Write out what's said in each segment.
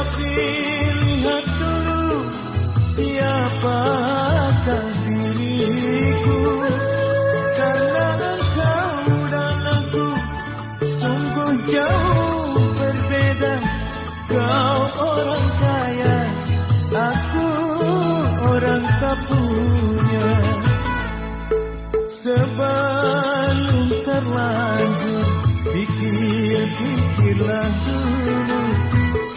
Tetapi lihat dulu siapakah diriku. Karena engkau dan aku sungguh jauh berbeda. Kau orang kaya, aku orang tak punya. Sebelum terlanjur Pikir-pikirlah dulu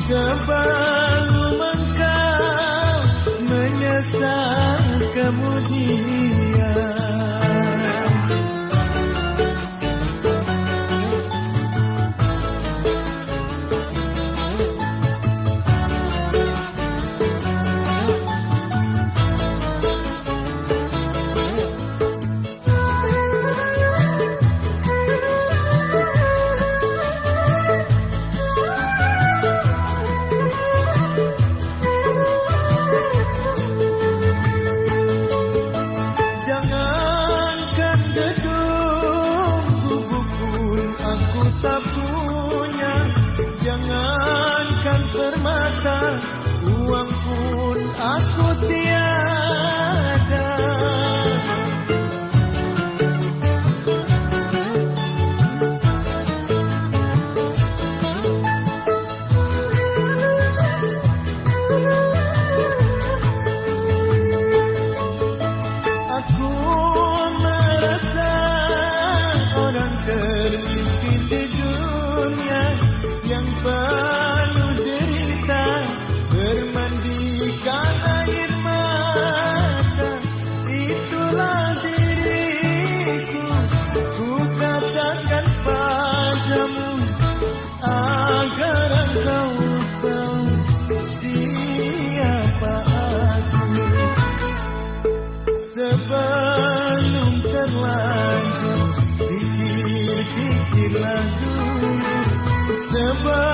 Sebelum engkau Menyesal kemudian permata Pergilah dulu sebab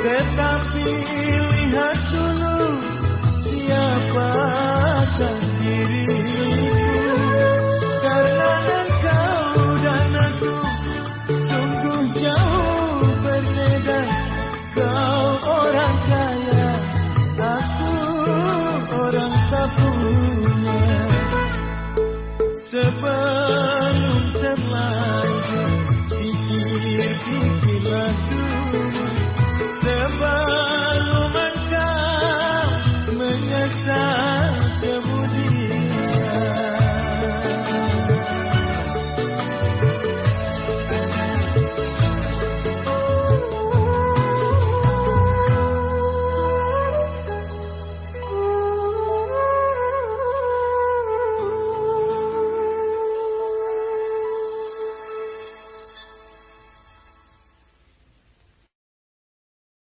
Tetapi lihat tuh.